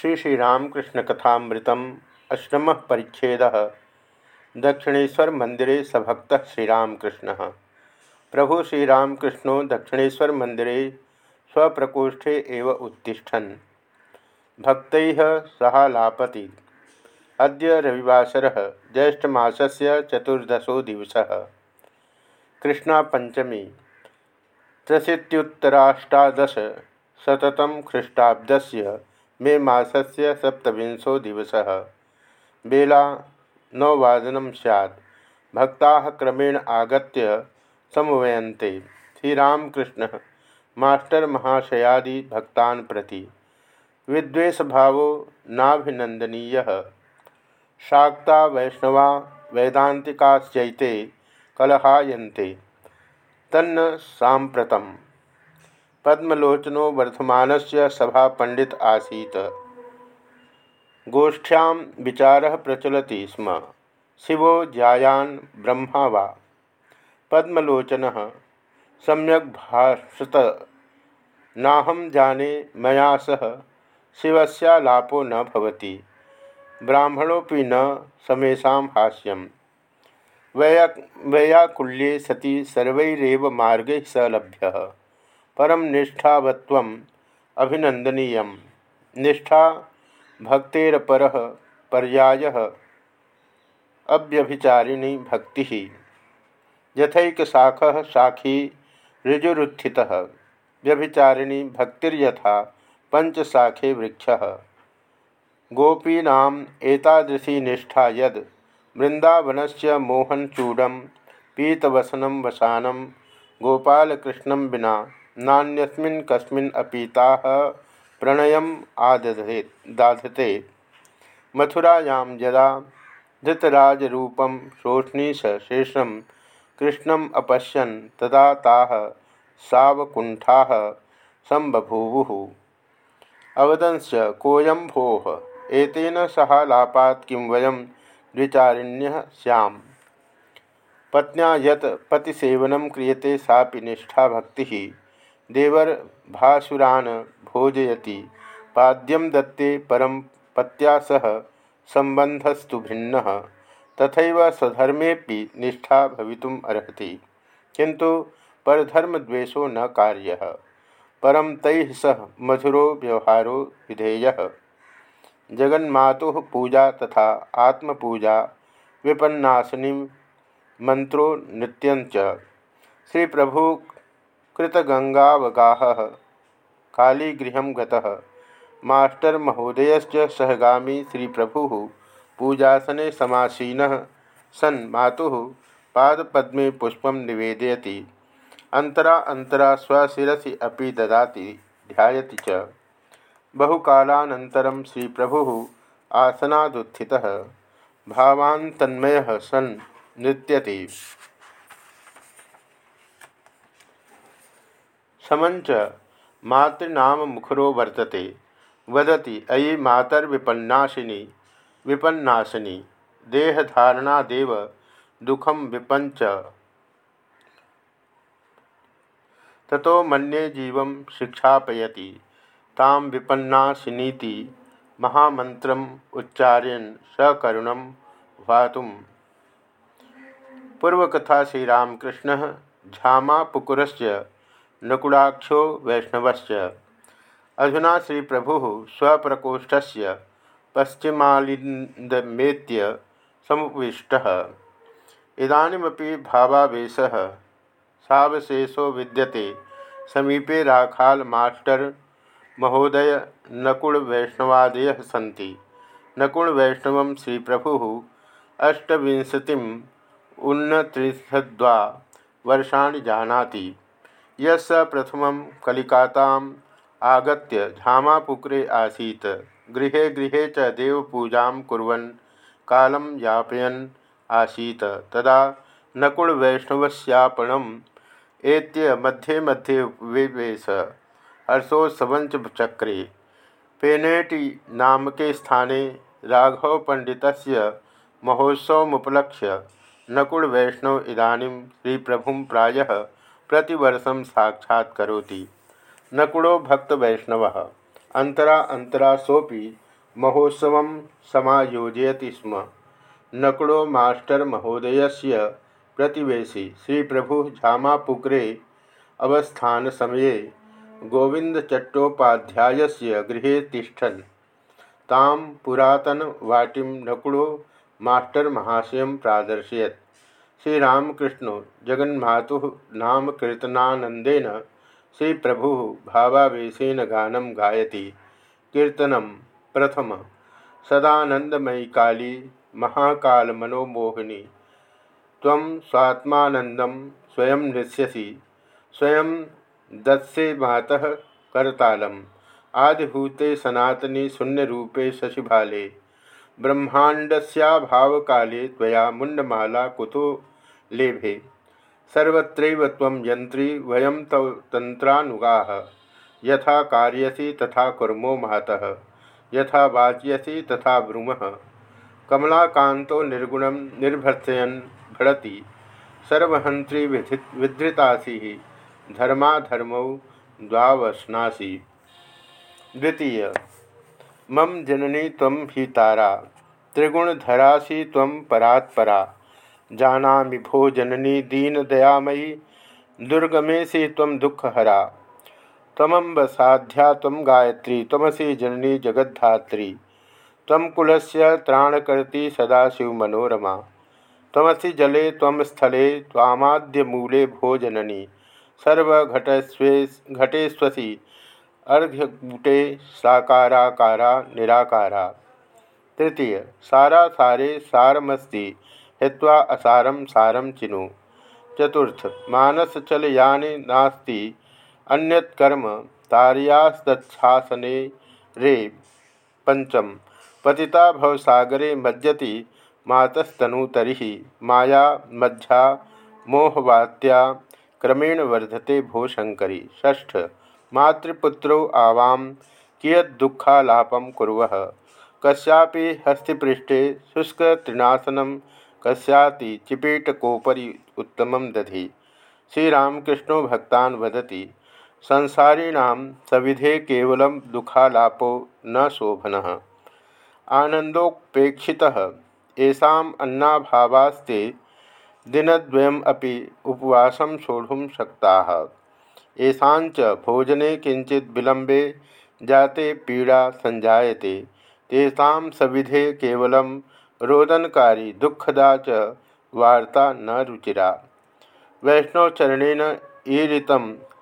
श्री श्रीरामकृष्ण कथामृतम अष्टम परिच्छेद। दक्षिणेशर मंदिरे सभक्त श्रीरामकृष्ण प्रभु श्रीरामकृष्ण दक्षिणेशर मंदिरे स्वप्रकोष्ठे एव उत्तिष्ठन्। भक्त सहालापति अद्य रविवासर, ज्येष्ठमासस्य चतुर्दशो दिवस। कृष्णापंचमी त्रशीत्युत्तराष्टादश शततम ख्रीष्टाब्दस्य मे मासस्य सप्तविंशो दिवस। बेला नववादन सैत् भक्ता क्रमेण आगत समवयन्ते। श्रीरामकृष्ण मास्टर महाशयादि भक्तान् प्रति। विद्वेषभावो नाभिनंदनीय शाक्ता वैष्णवा वैदांतिकाश्चैते कलहायन्ते। तन्न साम्प्रतम्। पद्मलोचनो वर्धमान से सभा पंडित आसीत। गोष्ठ्यां विचार प्रचलति स्म। शिवो ज्यायान ब्रह्मा वा? पद्मलोचन सम्यक भाषत। नाहम जाने मया सह शिवस्यालापो न भवति। ब्राह्मणोपि न समेशा हास्यम। वैया वैयाकुल्ये सति सर्वैरेव मार्गैः स लभ्यः परम निष्ठावत्व अभिनंदनीय निष्ठा भक्तेरपर पर्याय। अव्यभिचारिणी भक्ति। यथक शाख शाखी ऋजुरुत्थि व्यभिचारिणी भक्तिर्यथा पंचशाखे वृक्ष। गोपीना एतादृशी निष्ठा यद वृंदावन से मोहनचूडम पीतवसनम वसानम गोपालकृष्ण बिना नान्यस्मिन् कस्मिन् अपीताः प्रणयम् आदधे दाधते। मथुरायां यदा धृतराजरूपं शोष्णीश शेषं कृष्णम् अपश्यन् तदा ताः सावकुण्ठाः सम्बभूवुः। अवदंश्च, कोऽयं भोः? एतेन सहालापात् किं वयं द्विचारिण्यः स्याम। पत्न्या यत् पतिसेवनं क्रियते सापि निष्ठा भक्तिः। देवर भासुरान भोजयति। पाद्यम दत्ते परम पत्या सह संबंधस्तु भिन्न। तथा स्वधर्मे निष्ठा भवितुम अर्हति। किंतु परधर्मद्वेषो न कार्य। परम तैः सह मधुरो व्यवहारो विधेय। जगन्मातु पूजा तथा आत्मपूजा विपन्नाशनी मंत्रो नृत्यंच श्री प्रभु कृतगंगावगाह। कालीगृह गास्टर महोदय सहगामी श्री प्रभु पूजासने समासीन। सन् मातु पादपद्मे पुष्प निवेदयति। अंतरा अंतरा स्वशिसी अभी ददाति, ध्यायति च। बहुकालानन्तरं श्री प्रभु आसनादुत्थितः भावान्तन्मयः सन् नृत्यति। समंच मातृनाम मुखरो वर्तते। वदति, अयि मातर्विपन्नाशिनी, विपन्नाशिनी, देहधारणादेव दुखम विपंच ततो मन्ये जीव शिक्षापयति ताम विपन्नाशिनीति महामंत्रम उच्चार्यन सकरुणम वातुम पूर्वकथा श्रीरामकृष्ण झामापुकुरस्य नकुड़ाक्षो वैष्णवश्च। अधुना श्री प्रभु स्वप्रकोष्ठ से पश्चिमालिंदमेत्य समुपविष्ट। इदानीमपि भावावेश। सवशेषो विद्यते। समीपे राखाल मास्टर महोदय नकुड़ वैष्णवादय सी नकुड़ वैष्णव श्री प्रभु अष्टविंशतिम उन्नत्रिशद्वा वर्षाणि जानाति। यस प्रथम कलिकाताम आगत्य झामापुकुरे आसीत। गृह गृह च देवपूजा कुर्वन् कालं यापयन् आसीत। तदा नकुलवैष्णवस्यापणम् एत्य मध्ये मध्ये विवेश। हर्षोत्सवञ्च चक्रे पेनेटि नामके स्थाने राघवपण्डितस्य महोत्सवमुपलक्ष्य नकुलवैष्णव इदानीं श्रीप्रभुं प्रायः प्रतिवर्षं साक्षात्करोति नकुड़ो भक्त वैष्णव। अंतरा अंतरा सोपि महोत्सव समायोजयति स्म। नकड़ो मास्टर महोदय से प्रतिवेशी श्री प्रभु झामापुकरे अवस्थान समये गोविंदचट्टोपाध्याय गृह तिष्ठन्। ताम पुरातन वाटिम नकुड़ो मास्टर महाशय प्रादर्शयत। श्रीरामकृष्ण जगन्मातु नाम कीर्तनानंदेन श्री प्रभु भावावेशन गानम गायति। कीर्तनम प्रथम। सदानंदमयी काली महाकाल मनोमोहिनी तम स्वात्मानंदम स्वयं नृष्यसी स्वयं दत्से मातः करतालम। आदिभूते सनातनी शून्यरूपे शशिभाले ब्रह्मांडस्याभावकाले त्वया मुंडमाला कुतो लेभे। सर्वत्रैव त्वं वयं तव तंत्रानुगाः यथा कार्यसी तथा कुर्मो महतः। यथा वाच्यसी तथा ब्रूमः कमलाकांतो निर्गुणं निर्भर्सयन् भड़ति सर्वहंत्री विधृतासी। धर्माधर्मौ द्वावस्नासी। द्वितीय। मम जननी तम ही तारा। त्रिगुणधरासी तम परात्परा। जाना भो जननी दीन दयामयी दुर्गमेशी तम दुखहरा तमब साध्या तम गायत्री तमसी जननी जगद्धात्री। तम कुलस्य त्राणकर्ती सदाशिव मनोरमा। तमसी जले तम स्थले तामाद्य मूले भो जननी सर्वघटस्वे, घटेस्वसी, अर्घ्यकूटे, साकाराकारा, निराकारा। तृतीय सारा सारे सारमस्ति। हित्वा असारम सारम चिनु। चतुर्थ, मानस चल मानसचलयाने नास्ति अन्यत्कर्म तार्यास्तत्शासने रे। पंचम, पतिता भवसागरे मज्जति मातस्तनुतरि माया मज्जा मोहवात्या क्रमेण वर्धते भोशंकरी षष्ठ, मातृपुत्रो आवाम कियदुखालापम कुर्व। कस्यापि हस्तिपृष्ठे शुष्कतृणासनं कस्याति चिपेटकोपरि उत्तमं दधि। श्रीरामकृष्णो भक्तान् वदति, संसारिणां सविधे केवलं दुखालापो न शोभनः। आनन्दोपेक्षितः येषाम् अन्नाभावास्ते दिनद्वयम् अपि उपवासं सोढुं शक्ताः। भोजने किंचित विलंबे जाते पीड़ा संजायते तेषां सविधे केवलं रोदनकारी दुखदा च वार्ता न रुचिरा। वैष्णवचरणेन ईरित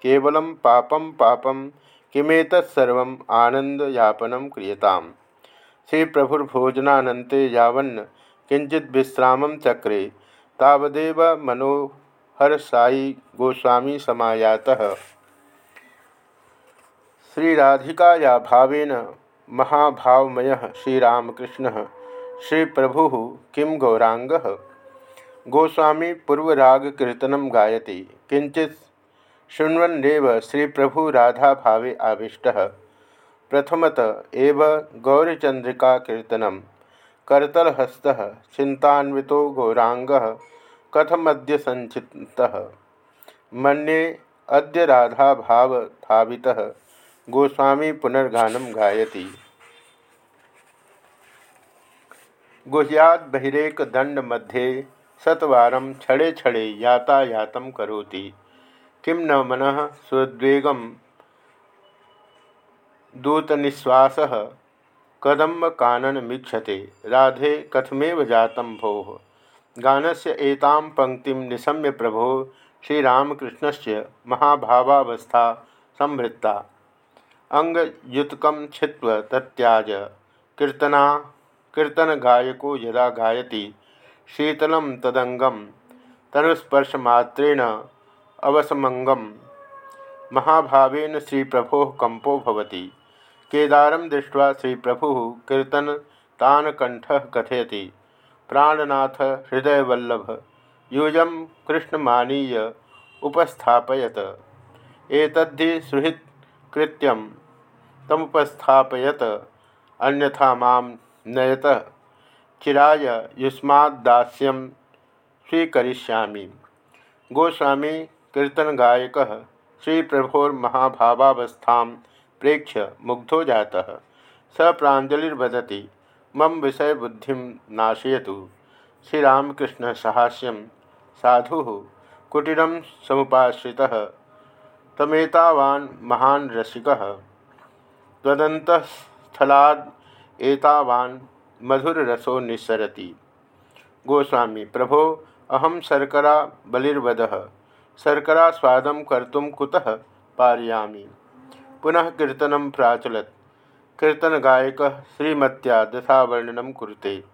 केवलं पापम पापम किमेतत्सर्व आनंदयापन क्रियताम। श्री प्रभुर्भोजनानंते यावन्न किंचित विश्राम चक्रे तावदेव मनोहर साई गोस्वामी समायातः। श्रीराधिकाया भावेन महाभावमय श्रीरामकृष्ण श्री प्रभु किं गौरांग गोस्वामी पूर्वराग कीर्तन गायति। किंचित शृण्वन्नेव श्री प्रभु राधा भावे आविष्ट। प्रथमत एव गौरीचंद्रिका कीर्तन करतलहस्त चिंतान्वितो गौरांग कथमद्य संचित मन्ये अद्य राधा भाव भावितः गोस्वामी पुनर्गानम गायति। गुह्याद बहिरेक दंड मध्ये शतवार छड़े छड़े यातायात करोति। किं न मन स्वद्वेगम दूतनिश्वास कदम्ब कानन मीक्षते राधे, कथमेव जातं भो? गान से एतां पंक्ति निशम्य प्रभो श्रीरामकृष्णस्य महाभावावस्था संवृत्ता। अंगयुतक छित्व तत्याज, कीर्तना कीर्तन गायको यदा गायति, शीतल तदंगम तनुस्पर्शमात्रेण अवसमंगम महाभावेन श्री प्रभो कंपो भवति। केदारं दृष्ट्वा श्री प्रभु कीर्तन तान कंठ कथयति। प्राणनाथ हृदयवल्लभ यूज़ कृष्णमानीय उपस्थापयत। एतद्धि सुहृत् कृत्यम तमुपस्थापयत, अन्यथा माम नयत चिराय युष्मादास्यम स्वीकरिष्यामि। गोस्वामी कीर्तन गायक श्री प्रभोर्महाभावावस्था प्रेक्ष्य मुग्धो जाता। स प्राजलिर्वदति मम विषय बुद्धि नाशयतु। श्रीरामकृष्ण सहास्यम साधु कुटीर समुपाश्रितः। तमेतावान् महान् रसिकः। एतावान् मधुररसो निस्सरति। गोस्वामी, प्रभो अहम शर्करा बलिर्वद। शर्करा स्वाद कर्तुम कुतः पारयामि? पुनः कीर्तन प्राचलत। कीर्तन गायक श्रीमत्या दशावर्णन कुरुते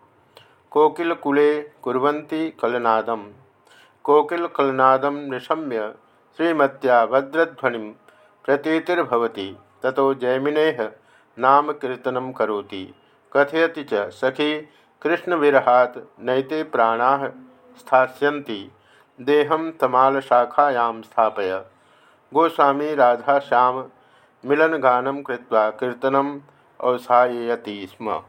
कोकिलकुले कुर्वन्ति कलनादम कोकिलकलनादम निशम्य श्रीमत्या भद्रध्वनि प्रतीतिर्भवति। ततो जैमिनेह नाम कीर्तन कौती कथयति च कृष्ण कृष्णविरहात् नैते प्राणा स्थास्यन्ति। तमाल शाखायां स्थापय। गोस्वामी राधा श्याम मिलनगानं कृत्वा कीर्तनम् अवसाययति स्म।